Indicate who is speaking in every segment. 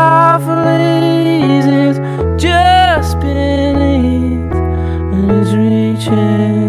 Speaker 1: Mephistopheles is just beneath, and it's reaching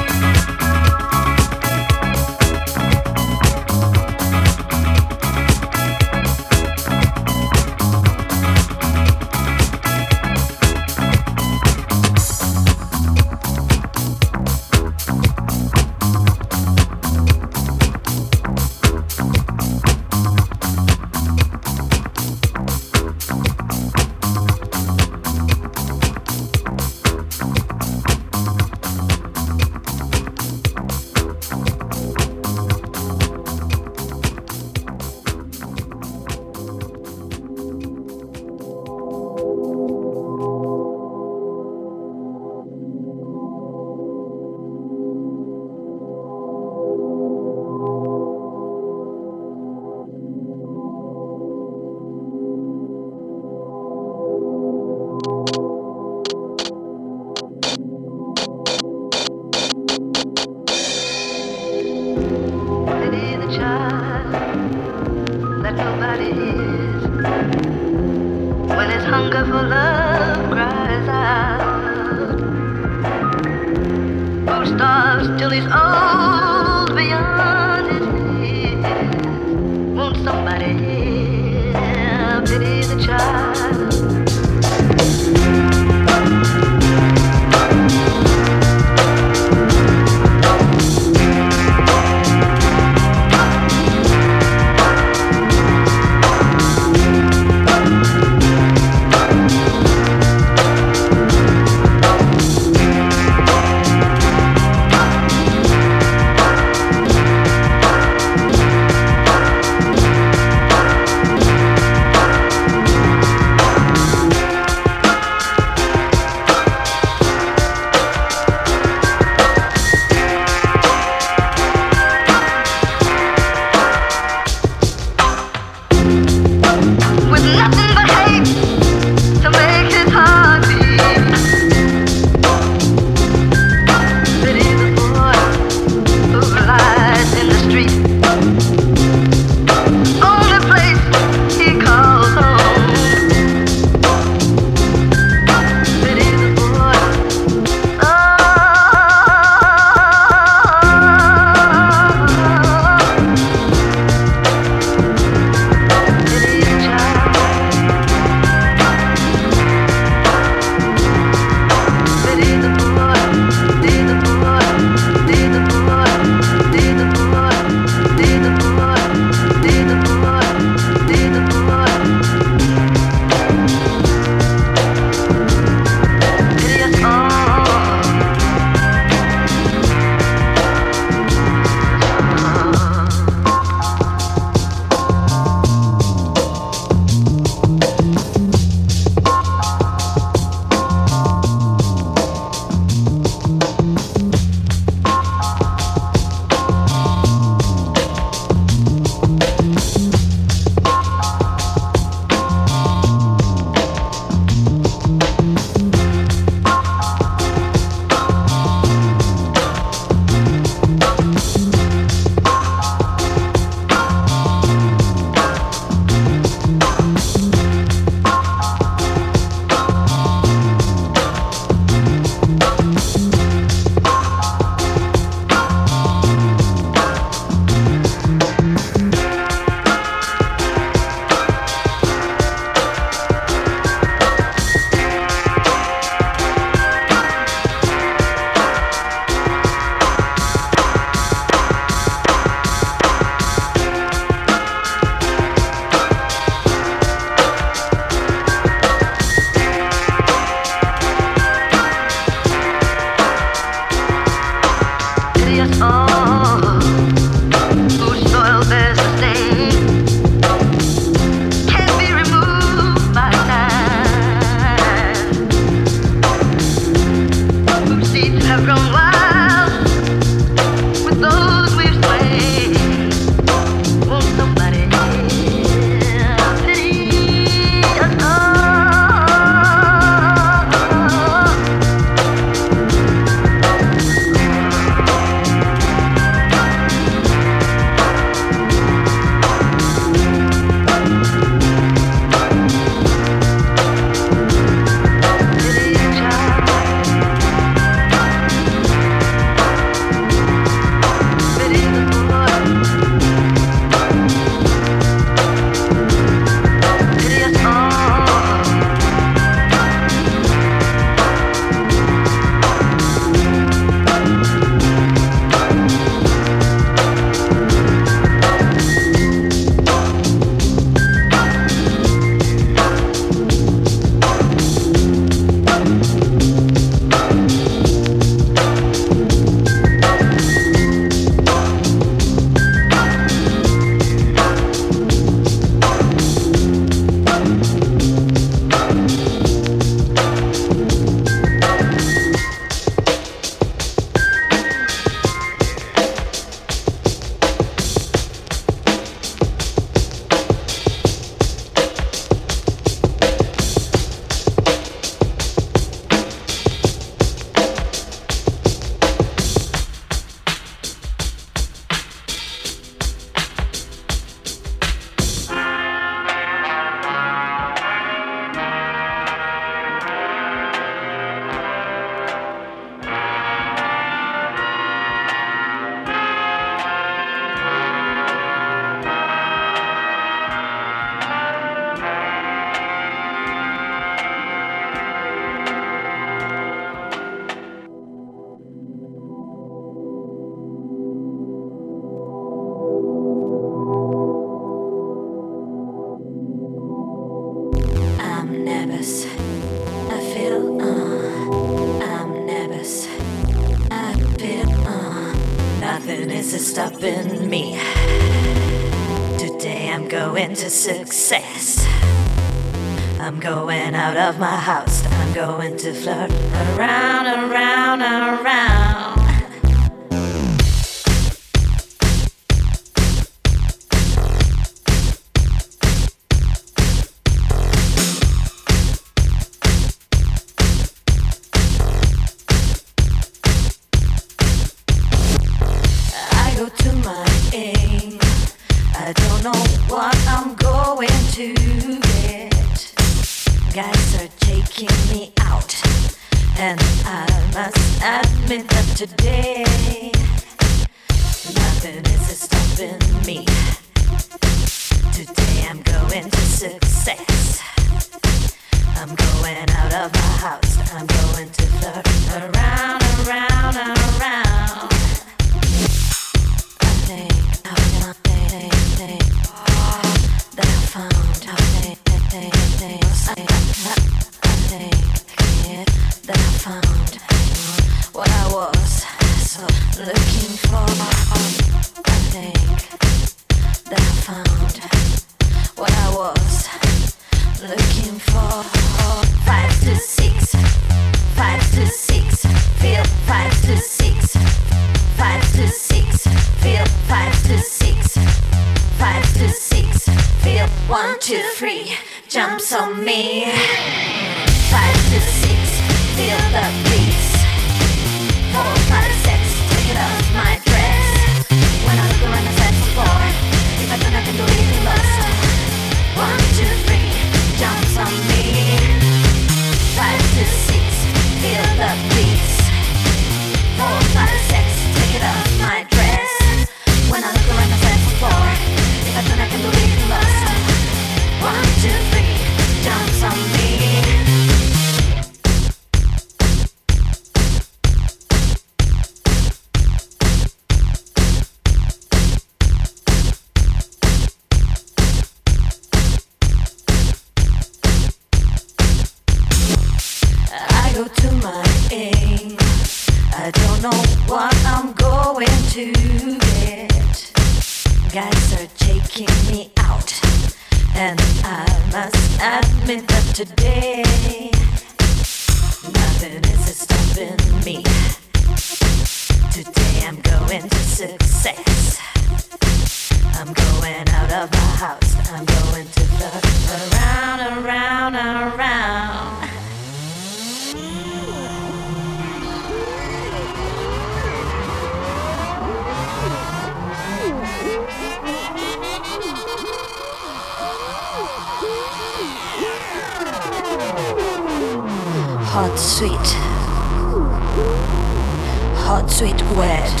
Speaker 2: Hot sweet wet.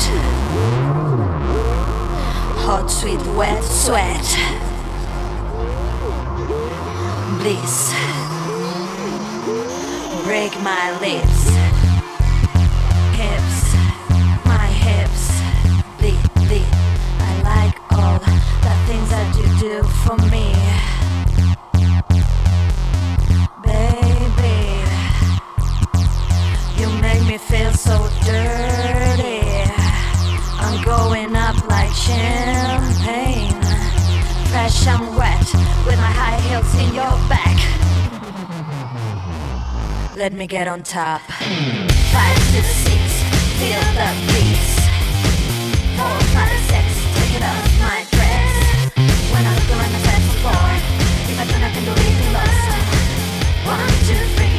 Speaker 2: Hot sweet wet sweat. Bliss. Break my lips. Hips. My hips. The, the. I like all the things that you do for me. with my high heels in your back. Let me get on top. Five to the six, feel the beats. six, take it off my dress. When I'm going the dance floor, if I turn, I can believe in lust. One, two, three.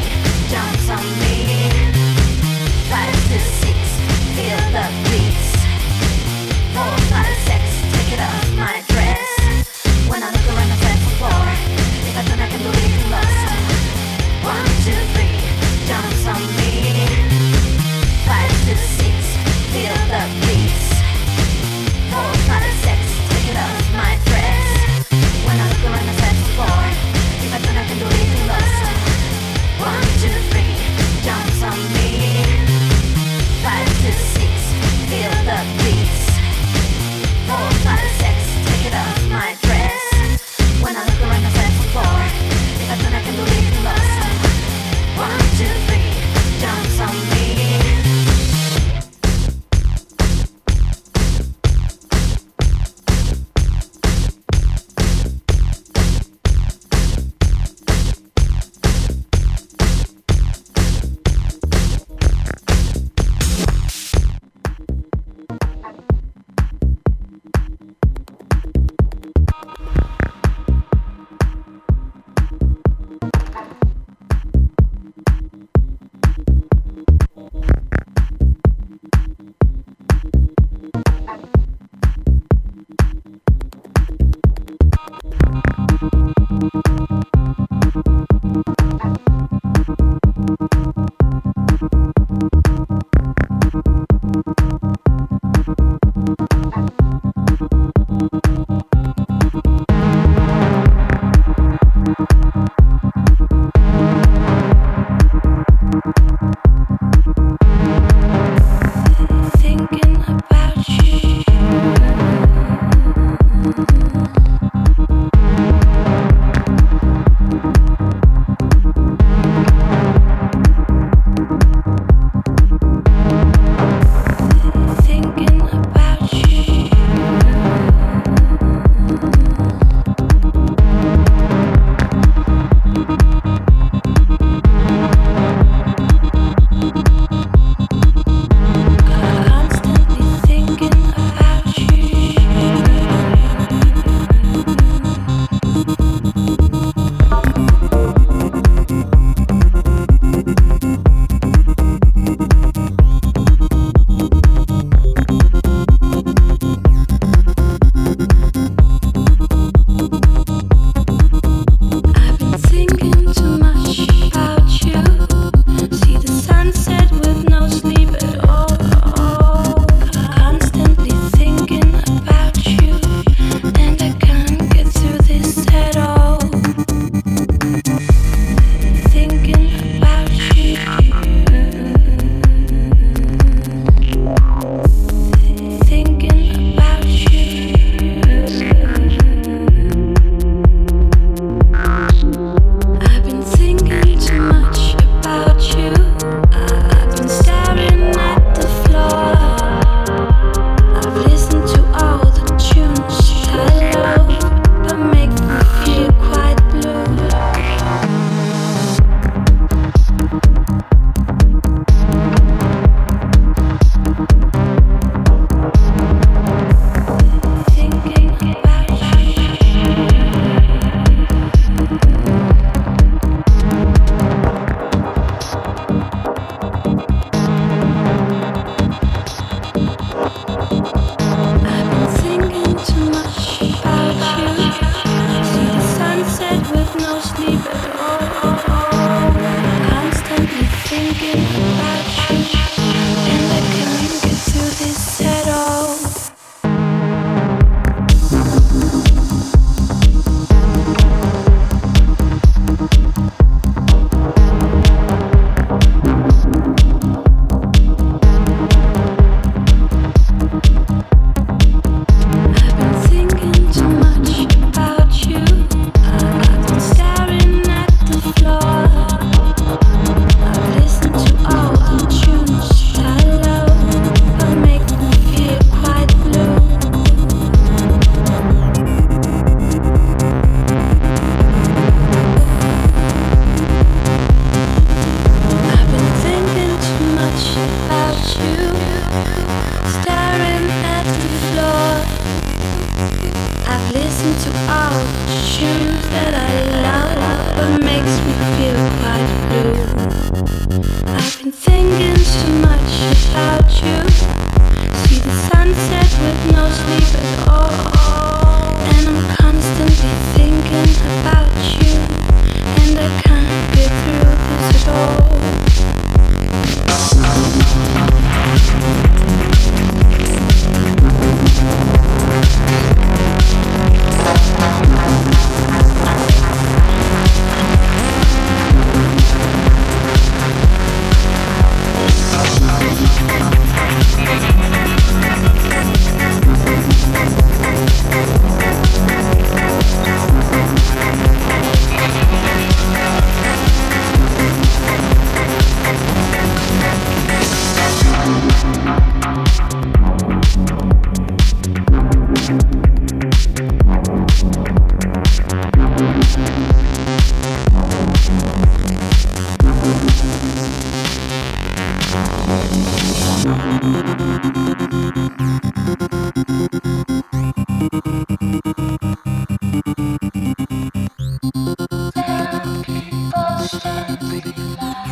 Speaker 2: that I